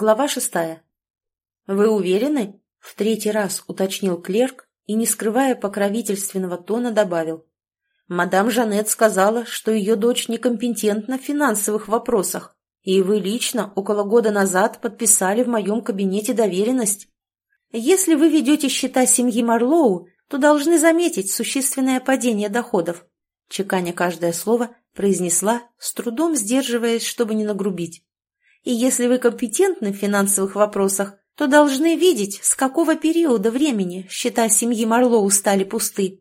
Глава шестая. «Вы уверены?» — в третий раз уточнил клерк и, не скрывая покровительственного тона, добавил. «Мадам Жанет сказала, что ее дочь некомпетентна в финансовых вопросах, и вы лично около года назад подписали в моем кабинете доверенность. Если вы ведете счета семьи Марлоу, то должны заметить существенное падение доходов», чеканя каждое слово, произнесла, с трудом сдерживаясь, чтобы не нагрубить. И если вы компетентны в финансовых вопросах, то должны видеть, с какого периода времени счета семьи Марлоу стали пусты.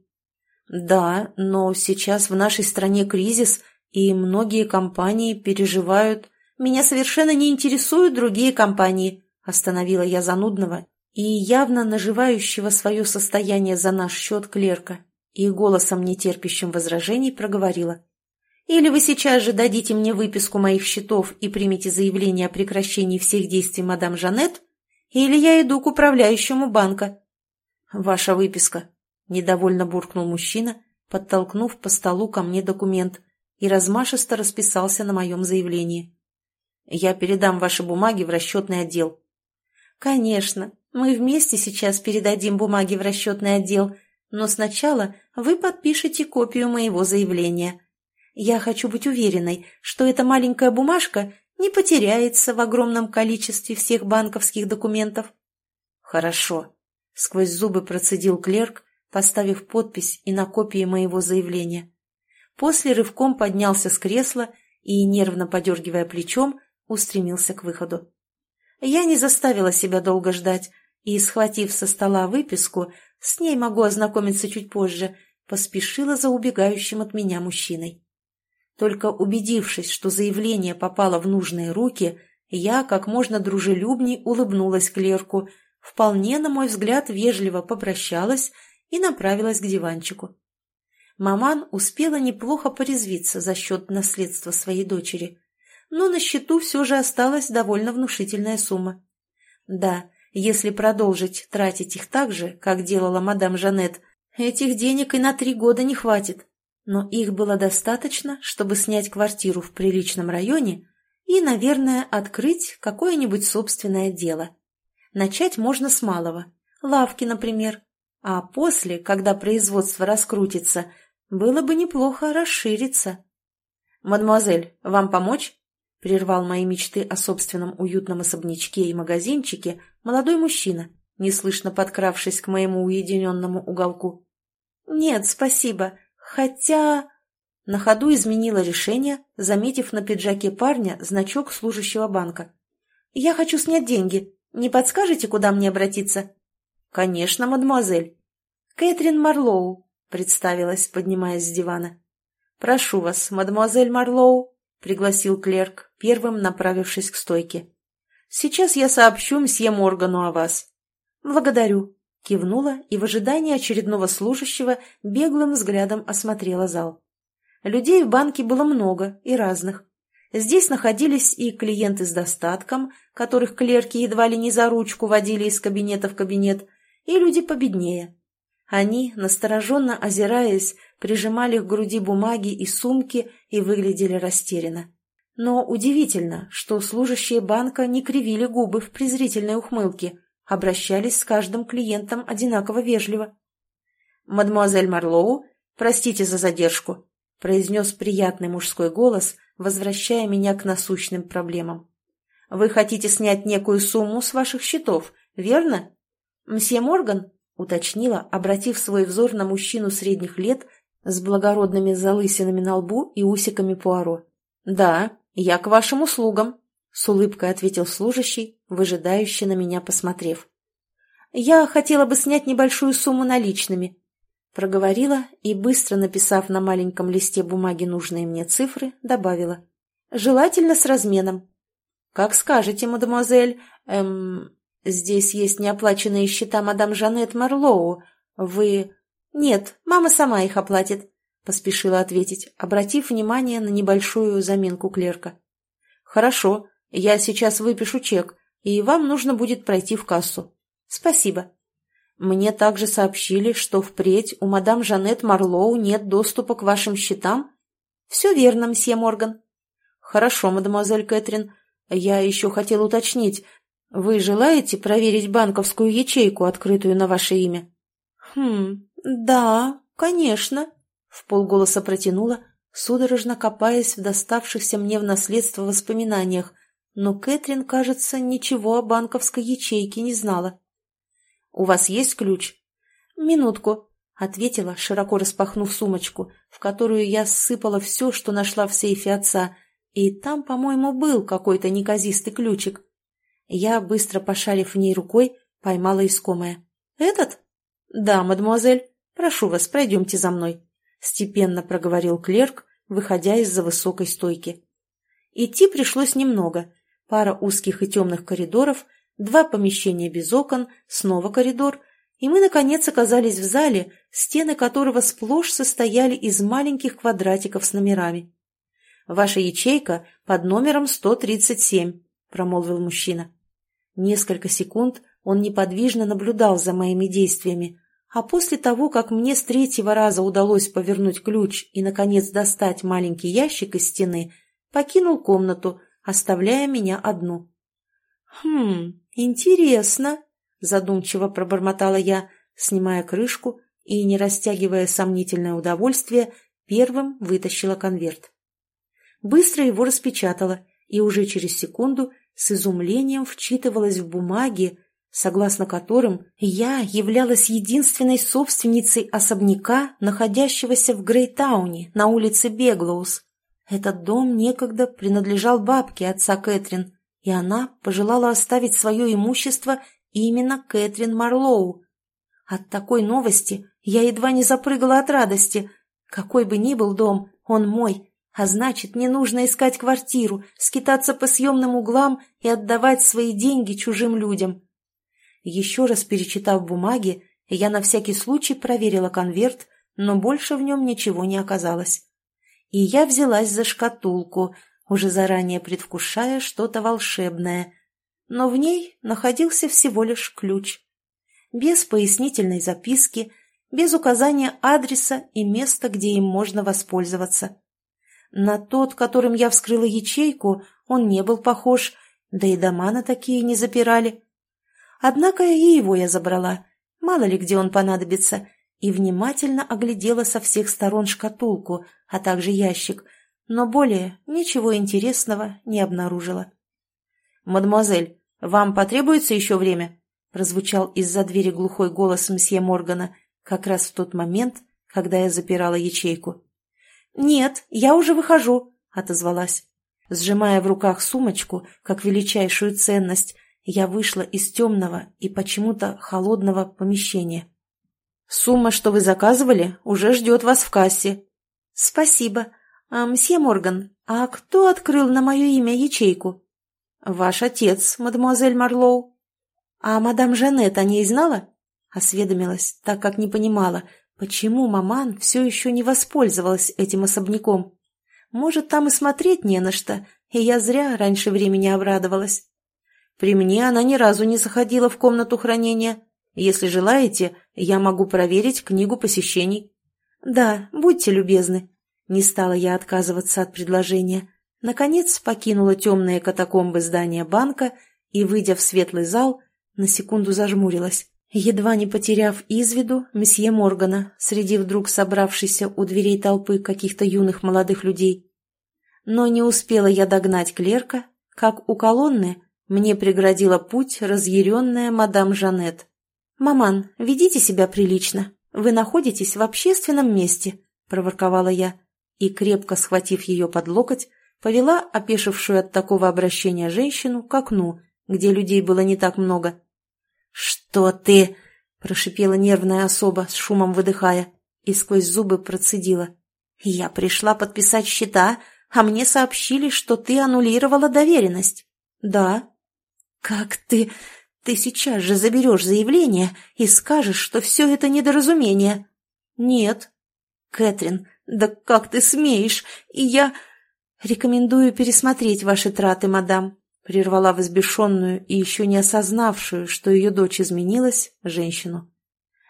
Да, но сейчас в нашей стране кризис, и многие компании переживают... Меня совершенно не интересуют другие компании, остановила я занудного и явно наживающего свое состояние за наш счет клерка, и голосом нетерпящим возражений проговорила. Или вы сейчас же дадите мне выписку моих счетов и примете заявление о прекращении всех действий мадам Жанет, или я иду к управляющему банка. Ваша выписка, — недовольно буркнул мужчина, подтолкнув по столу ко мне документ и размашисто расписался на моем заявлении. Я передам ваши бумаги в расчетный отдел. Конечно, мы вместе сейчас передадим бумаги в расчетный отдел, но сначала вы подпишете копию моего заявления. Я хочу быть уверенной, что эта маленькая бумажка не потеряется в огромном количестве всех банковских документов. Хорошо. Сквозь зубы процедил клерк, поставив подпись и на копии моего заявления. После рывком поднялся с кресла и, нервно подергивая плечом, устремился к выходу. Я не заставила себя долго ждать и, схватив со стола выписку, с ней могу ознакомиться чуть позже, поспешила за убегающим от меня мужчиной. Только убедившись, что заявление попало в нужные руки, я как можно дружелюбней улыбнулась клерку, вполне, на мой взгляд, вежливо попрощалась и направилась к диванчику. Маман успела неплохо порезвиться за счет наследства своей дочери, но на счету все же осталась довольно внушительная сумма. Да, если продолжить тратить их так же, как делала мадам Жанет, этих денег и на три года не хватит но их было достаточно, чтобы снять квартиру в приличном районе и, наверное, открыть какое-нибудь собственное дело. Начать можно с малого, лавки, например, а после, когда производство раскрутится, было бы неплохо расшириться. «Мадемуазель, вам помочь?» — прервал мои мечты о собственном уютном особнячке и магазинчике молодой мужчина, неслышно подкравшись к моему уединенному уголку. «Нет, спасибо. Хотя... На ходу изменила решение, заметив на пиджаке парня значок служащего банка. «Я хочу снять деньги. Не подскажете, куда мне обратиться?» «Конечно, мадемуазель». «Кэтрин Марлоу», — представилась, поднимаясь с дивана. «Прошу вас, мадемуазель Марлоу», — пригласил клерк, первым направившись к стойке. «Сейчас я сообщу мсье Моргану о вас». «Благодарю», Кивнула и в ожидании очередного служащего беглым взглядом осмотрела зал. Людей в банке было много и разных. Здесь находились и клиенты с достатком, которых клерки едва ли не за ручку водили из кабинета в кабинет, и люди победнее. Они, настороженно озираясь, прижимали к груди бумаги и сумки и выглядели растерянно. Но удивительно, что служащие банка не кривили губы в презрительной ухмылке, обращались с каждым клиентом одинаково вежливо. «Мадемуазель Марлоу, простите за задержку», — произнес приятный мужской голос, возвращая меня к насущным проблемам. «Вы хотите снять некую сумму с ваших счетов, верно?» «Мсье Морган?» — уточнила, обратив свой взор на мужчину средних лет с благородными залысинами на лбу и усиками пуаро. «Да, я к вашим услугам», с улыбкой ответил служащий, выжидающе на меня посмотрев. «Я хотела бы снять небольшую сумму наличными», проговорила и, быстро написав на маленьком листе бумаги нужные мне цифры, добавила. «Желательно с разменом». «Как скажете, мадемуазель. Эм, здесь есть неоплаченные счета мадам Жанет Марлоу. Вы...» «Нет, мама сама их оплатит», — поспешила ответить, обратив внимание на небольшую заминку клерка. «Хорошо. Я сейчас выпишу чек, и вам нужно будет пройти в кассу. Спасибо. Мне также сообщили, что впредь у мадам Жанет Марлоу нет доступа к вашим счетам. Все верно, мсье Морган. Хорошо, мадемуазель Кэтрин. Я еще хотел уточнить, Вы желаете проверить банковскую ячейку, открытую на ваше имя? Хм, да, конечно, в полголоса протянула, судорожно копаясь в доставшихся мне в наследство воспоминаниях, но Кэтрин, кажется, ничего о банковской ячейке не знала. «У вас есть ключ?» «Минутку», — ответила, широко распахнув сумочку, в которую я ссыпала все, что нашла в сейфе отца, и там, по-моему, был какой-то неказистый ключик. Я, быстро пошарив в ней рукой, поймала искомое. «Этот?» «Да, мадемуазель. Прошу вас, пройдемте за мной», — степенно проговорил клерк, выходя из-за высокой стойки. Идти пришлось немного. Пара узких и темных коридоров, два помещения без окон, снова коридор, и мы, наконец, оказались в зале, стены которого сплошь состояли из маленьких квадратиков с номерами. «Ваша ячейка под номером 137», — промолвил мужчина. Несколько секунд он неподвижно наблюдал за моими действиями, а после того, как мне с третьего раза удалось повернуть ключ и, наконец, достать маленький ящик из стены, покинул комнату, оставляя меня одну. «Хм, интересно», — задумчиво пробормотала я, снимая крышку и, не растягивая сомнительное удовольствие, первым вытащила конверт. Быстро его распечатала и уже через секунду с изумлением вчитывалась в бумаги, согласно которым я являлась единственной собственницей особняка, находящегося в Грейтауне на улице Беглоус. Этот дом некогда принадлежал бабке отца Кэтрин, и она пожелала оставить свое имущество именно Кэтрин Марлоу. От такой новости я едва не запрыгала от радости. Какой бы ни был дом, он мой, а значит, не нужно искать квартиру, скитаться по съемным углам и отдавать свои деньги чужим людям. Еще раз перечитав бумаги, я на всякий случай проверила конверт, но больше в нем ничего не оказалось. И я взялась за шкатулку, уже заранее предвкушая что-то волшебное. Но в ней находился всего лишь ключ. Без пояснительной записки, без указания адреса и места, где им можно воспользоваться. На тот, которым я вскрыла ячейку, он не был похож, да и дома на такие не запирали. Однако и его я забрала, мало ли где он понадобится, и внимательно оглядела со всех сторон шкатулку, а также ящик, но более ничего интересного не обнаружила. «Мадемуазель, вам потребуется еще время?» прозвучал из-за двери глухой голос мсье Моргана, как раз в тот момент, когда я запирала ячейку. «Нет, я уже выхожу», — отозвалась. Сжимая в руках сумочку, как величайшую ценность, я вышла из темного и почему-то холодного помещения. «Сумма, что вы заказывали, уже ждет вас в кассе». «Спасибо. А, мсье Морган, а кто открыл на мое имя ячейку?» «Ваш отец, мадемуазель Марлоу». «А мадам Жанет о ней знала?» Осведомилась, так как не понимала, Почему маман все еще не воспользовалась этим особняком? Может, там и смотреть не на что, и я зря раньше времени обрадовалась. При мне она ни разу не заходила в комнату хранения. Если желаете, я могу проверить книгу посещений. Да, будьте любезны. Не стала я отказываться от предложения. Наконец покинула темные катакомбы здания банка и, выйдя в светлый зал, на секунду зажмурилась едва не потеряв из виду месье Моргана среди вдруг собравшейся у дверей толпы каких-то юных молодых людей. Но не успела я догнать клерка, как у колонны мне преградила путь разъяренная мадам Жанет. «Маман, ведите себя прилично. Вы находитесь в общественном месте», — проворковала я, и, крепко схватив ее под локоть, повела опешившую от такого обращения женщину к окну, где людей было не так много. «Что ты?» – прошипела нервная особа, с шумом выдыхая, и сквозь зубы процедила. «Я пришла подписать счета, а мне сообщили, что ты аннулировала доверенность». «Да». «Как ты? Ты сейчас же заберешь заявление и скажешь, что все это недоразумение». «Нет». «Кэтрин, да как ты смеешь? И я...» «Рекомендую пересмотреть ваши траты, мадам прервала взбешенную и еще не осознавшую, что ее дочь изменилась, женщину.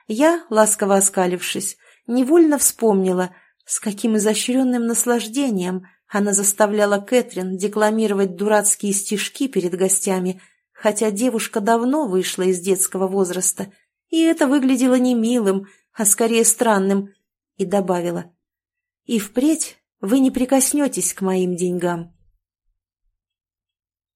Я, ласково оскалившись, невольно вспомнила, с каким изощренным наслаждением она заставляла Кэтрин декламировать дурацкие стишки перед гостями, хотя девушка давно вышла из детского возраста, и это выглядело не милым, а скорее странным, и добавила. «И впредь вы не прикоснетесь к моим деньгам».